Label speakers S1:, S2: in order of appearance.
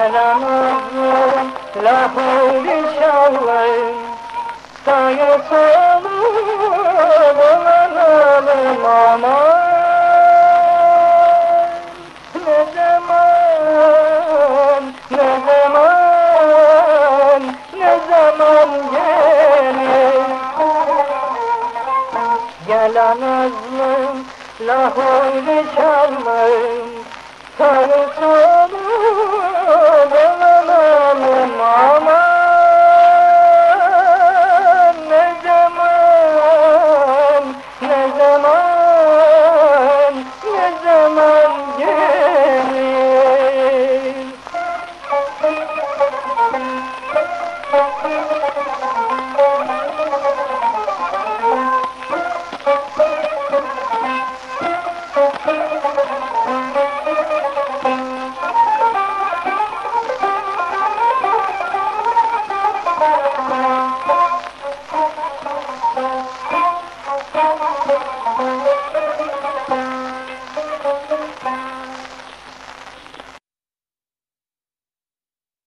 S1: Gelemezdim lahul inşallah. Sağa solu dolanalım aman Ne zaman, ne zaman, ne zaman gelir? Gelen azlım, lahul çalmım Sağı solu